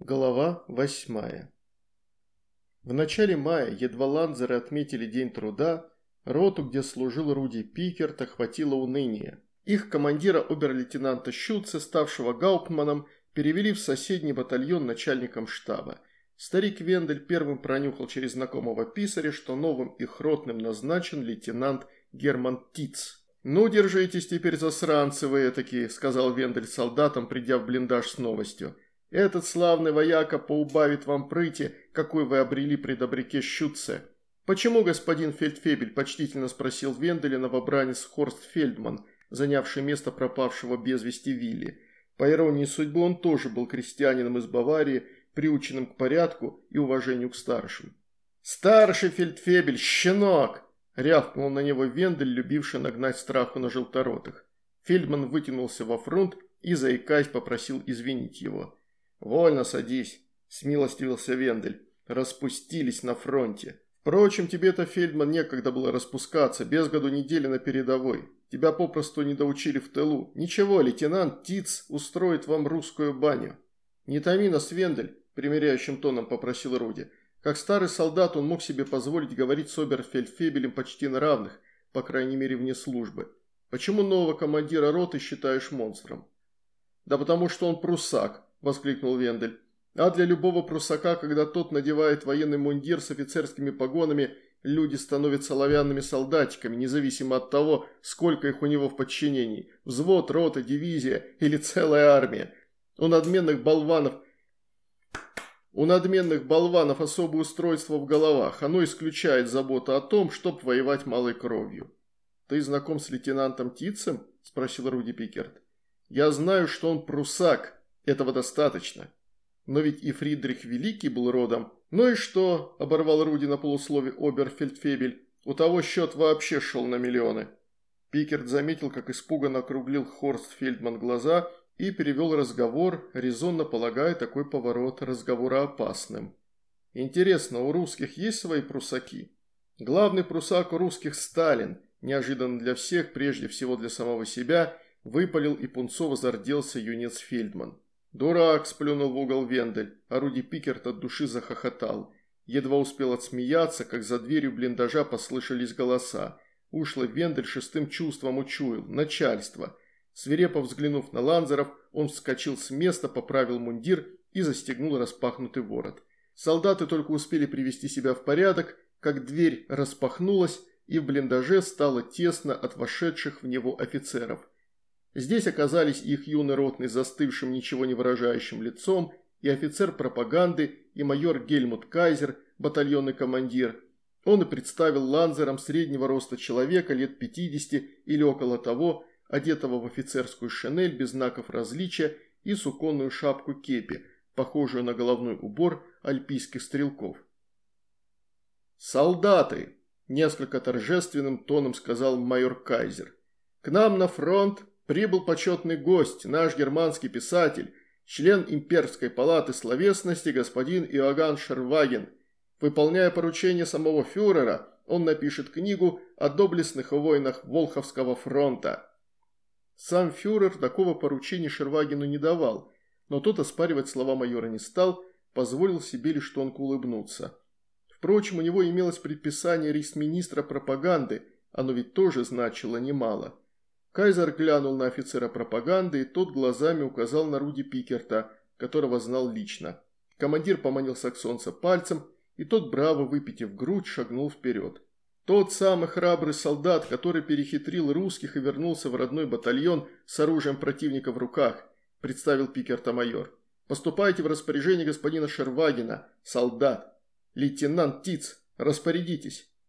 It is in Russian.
Глава восьмая В начале мая, едва ланзеры отметили День труда, роту, где служил Руди Пикерт, охватило уныние. Их командира обер-лейтенанта Щуца, ставшего Гауптманом, перевели в соседний батальон начальником штаба. Старик Вендель первым пронюхал через знакомого писаря, что новым их ротным назначен лейтенант Герман Тиц. «Ну, держитесь теперь, засранцы вы такие», – сказал Вендель солдатам, придя в блиндаж с новостью. Этот славный вояка поубавит вам прыти, какой вы обрели при добряке Щутце. Почему господин Фельдфебель, почтительно спросил Венделя новобранец Хорст Фельдман, занявший место пропавшего без вести Вилли. По иронии судьбы он тоже был крестьянином из Баварии, приученным к порядку и уважению к старшим. «Старший Фельдфебель, щенок!» – рявкнул на него Вендель, любивший нагнать страху на желторотых. Фельдман вытянулся во фронт и, заикаясь, попросил извинить его. «Вольно садись», – смилостивился Вендель. «Распустились на фронте. Впрочем, тебе-то, Фельдман, некогда было распускаться, без году недели на передовой. Тебя попросту не доучили в тылу. Ничего, лейтенант Тиц устроит вам русскую баню». «Не томи нас, Вендель», – примиряющим тоном попросил Руди. Как старый солдат он мог себе позволить говорить с оберфельдфебелем почти на равных, по крайней мере вне службы. Почему нового командира роты считаешь монстром? Да потому что он прусак, – воскликнул Вендель. «А для любого прусака, когда тот надевает военный мундир с офицерскими погонами, люди становятся оловянными солдатиками, независимо от того, сколько их у него в подчинении. Взвод, рота, дивизия или целая армия. У надменных болванов у надменных болванов особое устройство в головах. Оно исключает заботу о том, чтобы воевать малой кровью. «Ты знаком с лейтенантом Титцем?» – спросил Руди Пикерт. «Я знаю, что он прусак», этого достаточно. Но ведь и Фридрих Великий был родом. Ну и что, оборвал Руди на полуслове Оберфельдфебель, у того счет вообще шел на миллионы. Пикерт заметил, как испуганно округлил Хорст Фельдман глаза и перевел разговор, резонно полагая такой поворот разговора опасным. Интересно, у русских есть свои прусаки? Главный прусак у русских Сталин, неожиданно для всех, прежде всего для самого себя, выпалил и пунцово зарделся юнец Фельдман. «Дурак!» – сплюнул в угол Вендель, а Руди Пикерт от души захохотал. Едва успел отсмеяться, как за дверью блиндажа послышались голоса. Ушло Вендель шестым чувством учуял – начальство. Свирепо взглянув на Ланзеров, он вскочил с места, поправил мундир и застегнул распахнутый ворот. Солдаты только успели привести себя в порядок, как дверь распахнулась, и в блиндаже стало тесно от вошедших в него офицеров – Здесь оказались их юный ротный с застывшим ничего не выражающим лицом, и офицер пропаганды, и майор Гельмут Кайзер, батальонный командир. Он и представил ланзером среднего роста человека лет 50 или около того, одетого в офицерскую шинель без знаков различия и суконную шапку кепи, похожую на головной убор альпийских стрелков. «Солдаты!» – несколько торжественным тоном сказал майор Кайзер. «К нам на фронт прибыл почетный гость, наш германский писатель, член имперской палаты словесности господин Иоганн Шерваген. Выполняя поручение самого фюрера, он напишет книгу о доблестных войнах Волховского фронта. Сам фюрер такого поручения Шервагину не давал, но тот оспаривать слова майора не стал, позволил себе лишь тонко улыбнуться. Впрочем, у него имелось предписание рейхсминистра пропаганды, оно ведь тоже значило немало. Кайзер глянул на офицера пропаганды, и тот глазами указал на Руди Пикерта, которого знал лично. Командир поманил саксонца пальцем, и тот, браво выпитив грудь, шагнул вперед. Тот самый храбрый солдат, который перехитрил русских и вернулся в родной батальон с оружием противника в руках, представил Пикерта майор. Поступайте в распоряжение господина Шервагина, солдат. Лейтенант Тиц, распорядитесь.